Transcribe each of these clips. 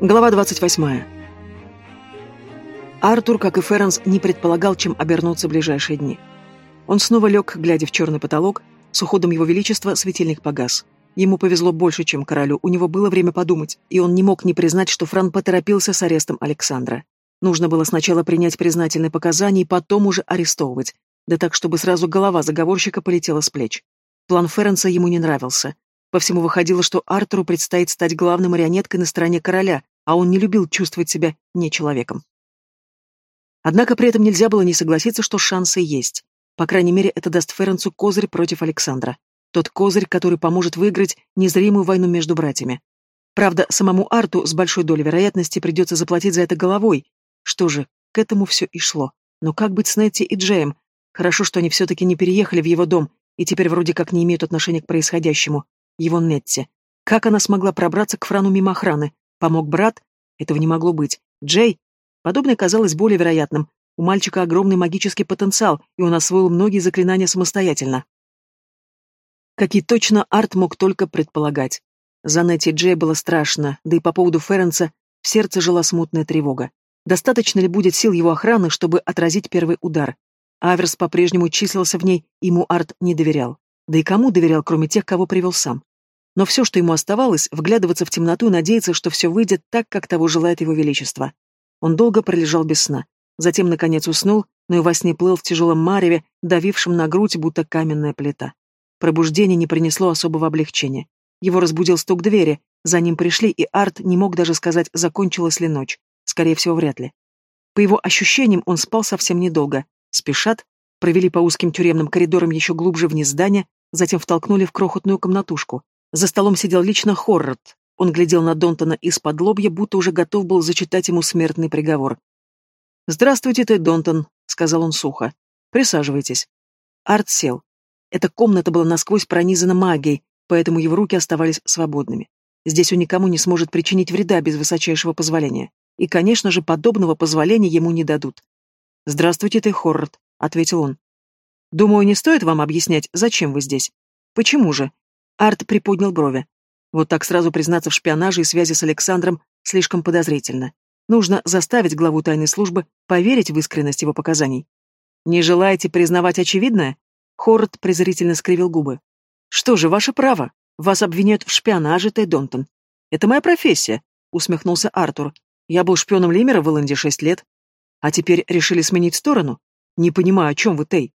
Глава 28. Артур, как и Ференс, не предполагал, чем обернутся ближайшие дни. Он снова лег, глядя в черный потолок, с уходом его величества светильник погас. Ему повезло больше, чем королю, у него было время подумать, и он не мог не признать, что Фран поторопился с арестом Александра. Нужно было сначала принять признательные показания и потом уже арестовывать, да так, чтобы сразу голова заговорщика полетела с плеч. План Ференса ему не нравился. По всему выходило, что Артуру предстоит стать главной марионеткой на стороне короля, а он не любил чувствовать себя не человеком. Однако при этом нельзя было не согласиться, что шансы есть. По крайней мере, это даст Ференцу козырь против Александра. Тот козырь, который поможет выиграть незримую войну между братьями. Правда, самому Арту с большой долей вероятности придется заплатить за это головой. Что же, к этому все и шло. Но как быть с Нетти и Джеем? Хорошо, что они все-таки не переехали в его дом и теперь вроде как не имеют отношения к происходящему его Нетти. Как она смогла пробраться к Франу мимо охраны? Помог брат? Этого не могло быть. Джей? Подобное казалось более вероятным. У мальчика огромный магический потенциал, и он освоил многие заклинания самостоятельно. Какие точно Арт мог только предполагать. За Нетти Джей было страшно, да и по поводу Ференса в сердце жила смутная тревога. Достаточно ли будет сил его охраны, чтобы отразить первый удар? Аверс по-прежнему числился в ней, ему Арт не доверял. Да и кому доверял, кроме тех, кого привел сам? Но все, что ему оставалось, вглядываться в темноту и надеяться, что все выйдет так, как того желает его величество. Он долго пролежал без сна. Затем, наконец, уснул, но и во сне плыл в тяжелом мареве, давившем на грудь, будто каменная плита. Пробуждение не принесло особого облегчения. Его разбудил стук двери, за ним пришли, и Арт не мог даже сказать, закончилась ли ночь. Скорее всего, вряд ли. По его ощущениям, он спал совсем недолго. Спешат, провели по узким тюремным коридорам еще глубже вниз здания, затем втолкнули в крохотную комнатушку. За столом сидел лично Хоррот. Он глядел на Донтона из-под лобья, будто уже готов был зачитать ему смертный приговор. «Здравствуйте, Тед Донтон», — сказал он сухо. «Присаживайтесь». Арт сел. Эта комната была насквозь пронизана магией, поэтому его руки оставались свободными. Здесь он никому не сможет причинить вреда без высочайшего позволения. И, конечно же, подобного позволения ему не дадут. «Здравствуйте, ты Хоррот», — ответил он. «Думаю, не стоит вам объяснять, зачем вы здесь. Почему же?» Арт приподнял брови. Вот так сразу признаться в шпионаже и связи с Александром слишком подозрительно. Нужно заставить главу тайной службы поверить в искренность его показаний. «Не желаете признавать очевидное?» Хоррот презрительно скривил губы. «Что же, ваше право. Вас обвиняют в шпионаже, Тэй Донтон. Это моя профессия», — усмехнулся Артур. «Я был шпионом Лимера в Илленде шесть лет. А теперь решили сменить сторону? Не понимаю, о чем вы, Тей.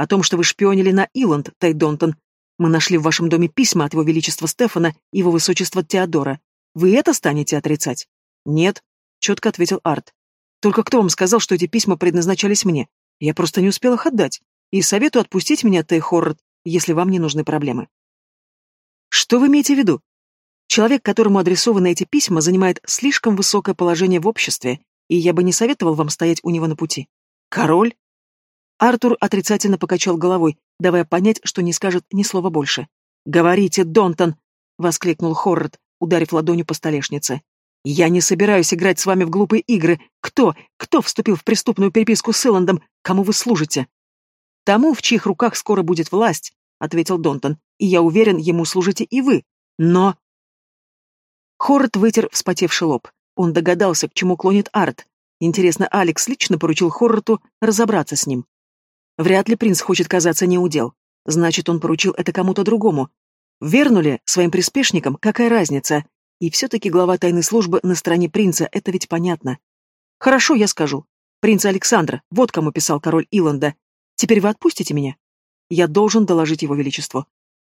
О том, что вы шпионили на Иланд, Тей Донтон. Мы нашли в вашем доме письма от его величества Стефана и его высочества Теодора. Вы это станете отрицать? Нет, четко ответил Арт. Только кто вам сказал, что эти письма предназначались мне? Я просто не успел их отдать. И советую отпустить меня, Тей Хоррот, если вам не нужны проблемы. Что вы имеете в виду? Человек, которому адресованы эти письма, занимает слишком высокое положение в обществе, и я бы не советовал вам стоять у него на пути. Король? Артур отрицательно покачал головой, давая понять, что не скажет ни слова больше. «Говорите, Донтон!» — воскликнул Хоррот, ударив ладонью по столешнице. «Я не собираюсь играть с вами в глупые игры. Кто? Кто вступил в преступную переписку с Иландом? Кому вы служите?» «Тому, в чьих руках скоро будет власть», — ответил Донтон. «И я уверен, ему служите и вы. Но...» Хоррот вытер вспотевший лоб. Он догадался, к чему клонит Арт. Интересно, Алекс лично поручил Хорроту разобраться с ним. Вряд ли принц хочет казаться неудел. Значит, он поручил это кому-то другому. Вернули своим приспешникам, какая разница? И все-таки глава тайной службы на стороне принца, это ведь понятно. Хорошо, я скажу. Принц Александр, вот кому писал король Иланда. Теперь вы отпустите меня? Я должен доложить его величеству.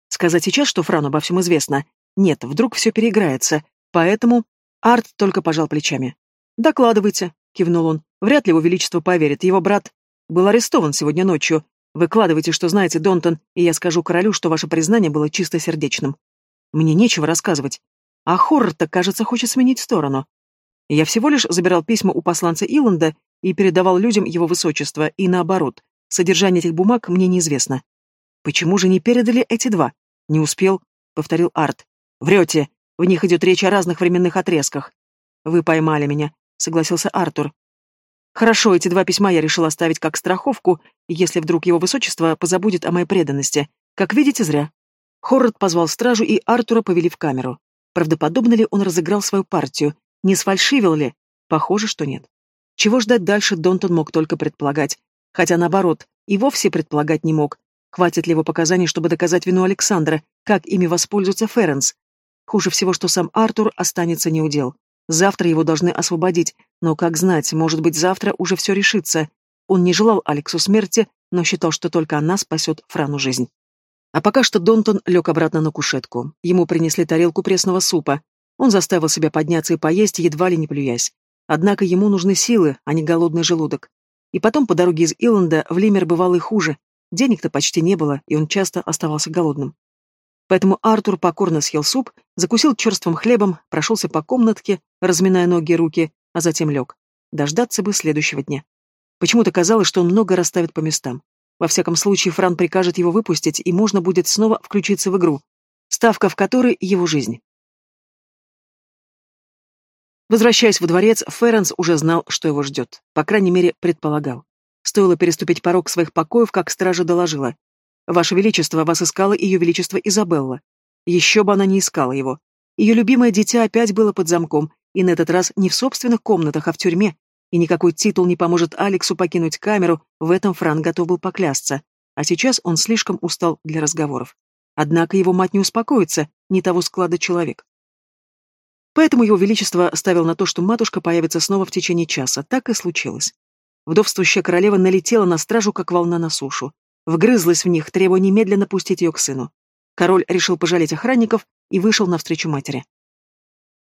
Сказать сейчас, что Франу обо всем известно? Нет, вдруг все переиграется. Поэтому Арт только пожал плечами. «Докладывайте», — кивнул он. «Вряд ли его величество поверит. Его брат...» Был арестован сегодня ночью. Выкладывайте, что знаете, Донтон, и я скажу королю, что ваше признание было чистосердечным. Мне нечего рассказывать. А Хоррор-то, кажется, хочет сменить сторону. Я всего лишь забирал письма у посланца Иланда и передавал людям его высочество, и наоборот. Содержание этих бумаг мне неизвестно. Почему же не передали эти два? Не успел, — повторил Арт. Врете. В них идет речь о разных временных отрезках. Вы поймали меня, — согласился Артур. Хорошо, эти два письма я решил оставить как страховку, если вдруг его высочество позабудет о моей преданности. Как видите, зря. Хоррот позвал стражу, и Артура повели в камеру. Правдоподобно ли он разыграл свою партию? Не сфальшивил ли? Похоже, что нет. Чего ждать дальше, Донтон мог только предполагать. Хотя, наоборот, и вовсе предполагать не мог. Хватит ли его показаний, чтобы доказать вину Александра, как ими воспользуется Ференс? Хуже всего, что сам Артур останется неудел. Завтра его должны освободить, но как знать, может быть, завтра уже все решится. Он не желал Алексу смерти, но считал, что только она спасет Франу жизнь. А пока что Донтон лег обратно на кушетку. Ему принесли тарелку пресного супа. Он заставил себя подняться и поесть, едва ли не плюясь. Однако ему нужны силы, а не голодный желудок. И потом по дороге из Иланда в Лимер бывало и хуже. Денег-то почти не было, и он часто оставался голодным. Поэтому Артур покорно съел суп, закусил черствым хлебом, прошелся по комнатке, разминая ноги и руки, а затем лег. Дождаться бы следующего дня. Почему-то казалось, что он много расставит по местам. Во всяком случае, Фран прикажет его выпустить, и можно будет снова включиться в игру, ставка в которой — его жизнь. Возвращаясь во дворец, Ференс уже знал, что его ждет. По крайней мере, предполагал. Стоило переступить порог своих покоев, как стража доложила. Ваше Величество, вас искала Ее Величество Изабелла. Еще бы она не искала его. Ее любимое дитя опять было под замком, и на этот раз не в собственных комнатах, а в тюрьме, и никакой титул не поможет Алексу покинуть камеру, в этом Фран готов был поклясться. А сейчас он слишком устал для разговоров. Однако его мать не успокоится, не того склада человек. Поэтому его величество ставил на то, что матушка появится снова в течение часа. Так и случилось. Вдовствующая королева налетела на стражу, как волна на сушу. Вгрызлась в них, требуя немедленно пустить ее к сыну. Король решил пожалеть охранников и вышел навстречу матери.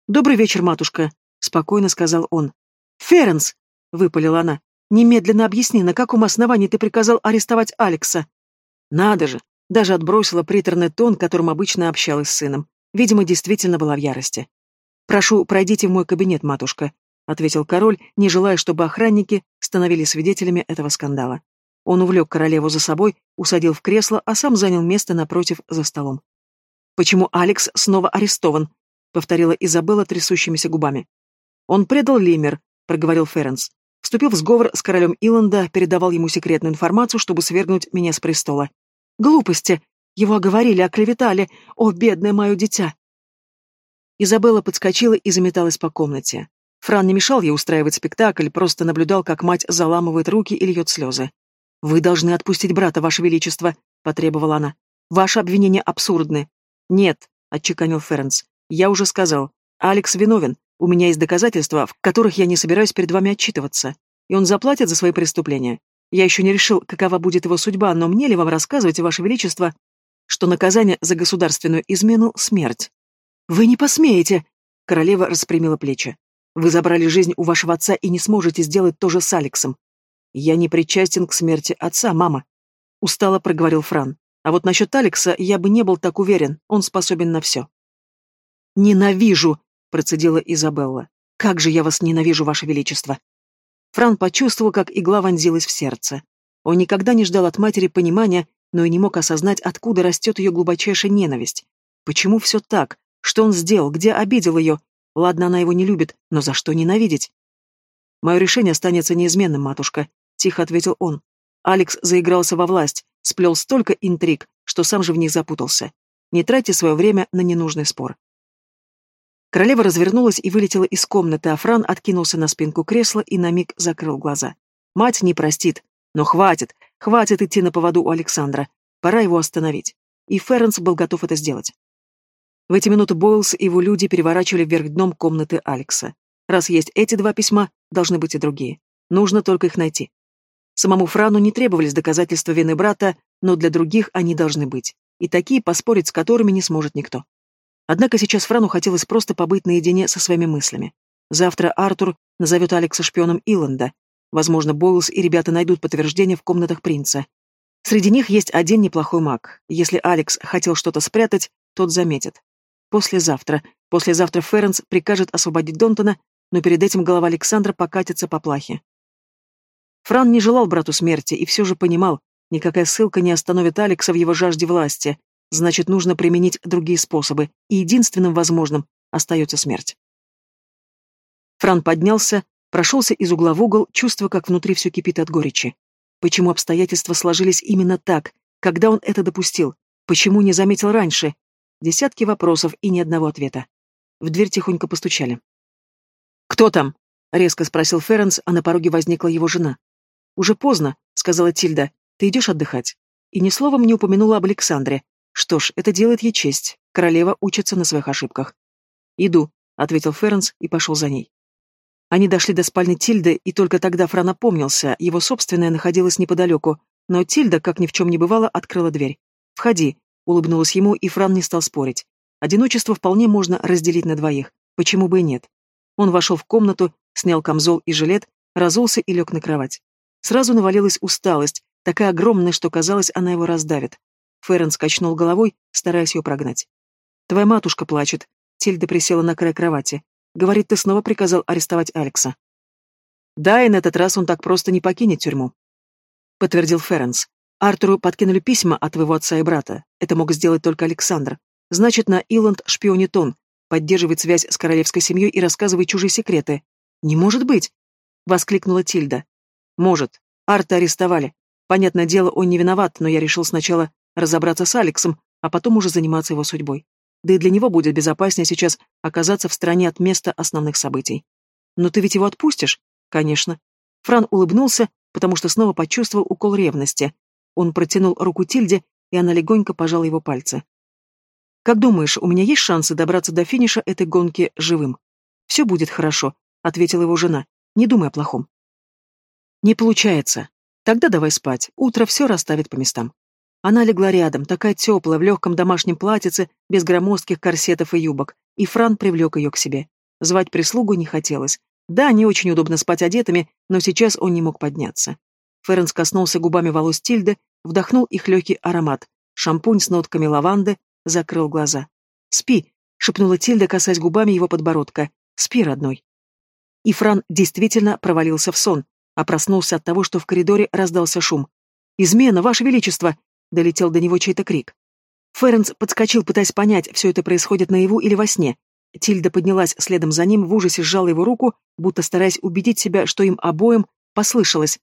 «Добрый вечер, матушка», — спокойно сказал он. «Ференс!» — выпалила она. «Немедленно объясни, на каком основании ты приказал арестовать Алекса?» «Надо же!» Даже отбросила приторный тон, которым обычно общалась с сыном. Видимо, действительно была в ярости. «Прошу, пройдите в мой кабинет, матушка», — ответил король, не желая, чтобы охранники становились свидетелями этого скандала. Он увлек королеву за собой, усадил в кресло, а сам занял место напротив за столом. «Почему Алекс снова арестован?» — повторила Изабелла трясущимися губами. «Он предал Лимер», — проговорил Ференс. Вступил в сговор с королем Иланда, передавал ему секретную информацию, чтобы свергнуть меня с престола. «Глупости! Его оговорили, оклеветали! О, бедное мое дитя!» Изабелла подскочила и заметалась по комнате. Фран не мешал ей устраивать спектакль, просто наблюдал, как мать заламывает руки и льет слезы. «Вы должны отпустить брата, Ваше Величество», — потребовала она. «Ваши обвинения абсурдны». «Нет», — отчеканил Ференс. «Я уже сказал. Алекс виновен. У меня есть доказательства, в которых я не собираюсь перед вами отчитываться. И он заплатит за свои преступления. Я еще не решил, какова будет его судьба, но мне ли вам рассказывать, Ваше Величество, что наказание за государственную измену — смерть?» «Вы не посмеете!» — королева распрямила плечи. «Вы забрали жизнь у вашего отца и не сможете сделать то же с Алексом. «Я не причастен к смерти отца, мама», — устало проговорил Фран. «А вот насчет Алекса я бы не был так уверен, он способен на все». «Ненавижу!» — процедила Изабелла. «Как же я вас ненавижу, ваше величество!» Фран почувствовал, как игла вонзилась в сердце. Он никогда не ждал от матери понимания, но и не мог осознать, откуда растет ее глубочайшая ненависть. Почему все так? Что он сделал? Где обидел ее? Ладно, она его не любит, но за что ненавидеть? Мое решение останется неизменным, матушка, тихо ответил он. Алекс заигрался во власть, сплел столько интриг, что сам же в них запутался. Не тратьте свое время на ненужный спор. Королева развернулась и вылетела из комнаты, а Фран откинулся на спинку кресла и на миг закрыл глаза. Мать не простит. Но хватит, хватит идти на поводу у Александра. Пора его остановить. И Ференс был готов это сделать. В эти минуты Бойлс и его люди переворачивали вверх дном комнаты Алекса. Раз есть эти два письма, должны быть и другие. Нужно только их найти. Самому Франу не требовались доказательства вины брата, но для других они должны быть, и такие, поспорить с которыми не сможет никто. Однако сейчас Франу хотелось просто побыть наедине со своими мыслями. Завтра Артур назовет Алекса шпионом Иланда. Возможно, Бойлс и ребята найдут подтверждение в комнатах принца. Среди них есть один неплохой маг. Если Алекс хотел что-то спрятать, тот заметит. Послезавтра. Послезавтра Ференс прикажет освободить Донтона, но перед этим голова Александра покатится по плахе. Фран не желал брату смерти и все же понимал, никакая ссылка не остановит Алекса в его жажде власти, значит, нужно применить другие способы, и единственным возможным остается смерть. Фран поднялся, прошелся из угла в угол, чувствуя, как внутри все кипит от горечи. Почему обстоятельства сложились именно так? Когда он это допустил? Почему не заметил раньше? Десятки вопросов и ни одного ответа. В дверь тихонько постучали. «Кто там?» — резко спросил Ференс, а на пороге возникла его жена. «Уже поздно», — сказала Тильда. «Ты идешь отдыхать?» И ни словом не упомянула об Александре. Что ж, это делает ей честь. Королева учится на своих ошибках. «Иду», — ответил Ференс и пошел за ней. Они дошли до спальни Тильды, и только тогда Фран опомнился, его собственная находилась неподалеку, но Тильда, как ни в чем не бывало, открыла дверь. «Входи», — улыбнулась ему, и Фран не стал спорить. Одиночество вполне можно разделить на двоих, почему бы и нет. Он вошел в комнату, снял камзол и жилет, разулся и лег на кровать. Сразу навалилась усталость, такая огромная, что казалось, она его раздавит. Ферен скачнул головой, стараясь ее прогнать. «Твоя матушка плачет». Тильда присела на край кровати. Говорит, ты снова приказал арестовать Алекса. Да, и на этот раз он так просто не покинет тюрьму. Подтвердил Ференс. Артуру подкинули письма от твоего отца и брата. Это мог сделать только Александр. Значит, на Иланд шпионит он, поддерживает связь с королевской семьей и рассказывает чужие секреты. Не может быть! Воскликнула Тильда. Может. Арта арестовали. Понятное дело, он не виноват, но я решил сначала разобраться с Алексом, а потом уже заниматься его судьбой. Да и для него будет безопаснее сейчас оказаться в стороне от места основных событий. Но ты ведь его отпустишь? Конечно. Фран улыбнулся, потому что снова почувствовал укол ревности. Он протянул руку Тильде, и она легонько пожала его пальцы. «Как думаешь, у меня есть шансы добраться до финиша этой гонки живым?» «Все будет хорошо», — ответила его жена. «Не думай о плохом». «Не получается. Тогда давай спать. Утро все расставит по местам». Она легла рядом, такая теплая, в легком домашнем платьице, без громоздких корсетов и юбок, и Фран привлек ее к себе. Звать прислугу не хотелось. Да, не очень удобно спать одетыми, но сейчас он не мог подняться. Ференс коснулся губами волос Тильды, вдохнул их легкий аромат. Шампунь с нотками лаванды, закрыл глаза. «Спи», — шепнула Тильда, касаясь губами его подбородка. «Спи, родной». И Фран действительно провалился в сон, а проснулся от того, что в коридоре раздался шум. «Измена, Ваше Величество!» долетел до него чей-то крик. Ференс подскочил, пытаясь понять, все это происходит наяву или во сне. Тильда поднялась следом за ним, в ужасе сжала его руку, будто стараясь убедить себя, что им обоим послышалось.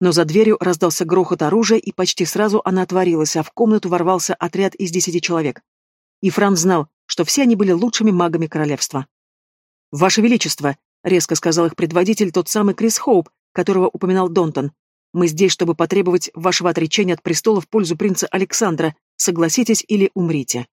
Но за дверью раздался грохот оружия, и почти сразу она отворилась, а в комнату ворвался отряд из десяти человек. И Франц знал, что все они были лучшими магами королевства. «Ваше Величество!» — резко сказал их предводитель, тот самый Крис Хоуп, которого упоминал Донтон. Мы здесь, чтобы потребовать вашего отречения от престола в пользу принца Александра. Согласитесь или умрите.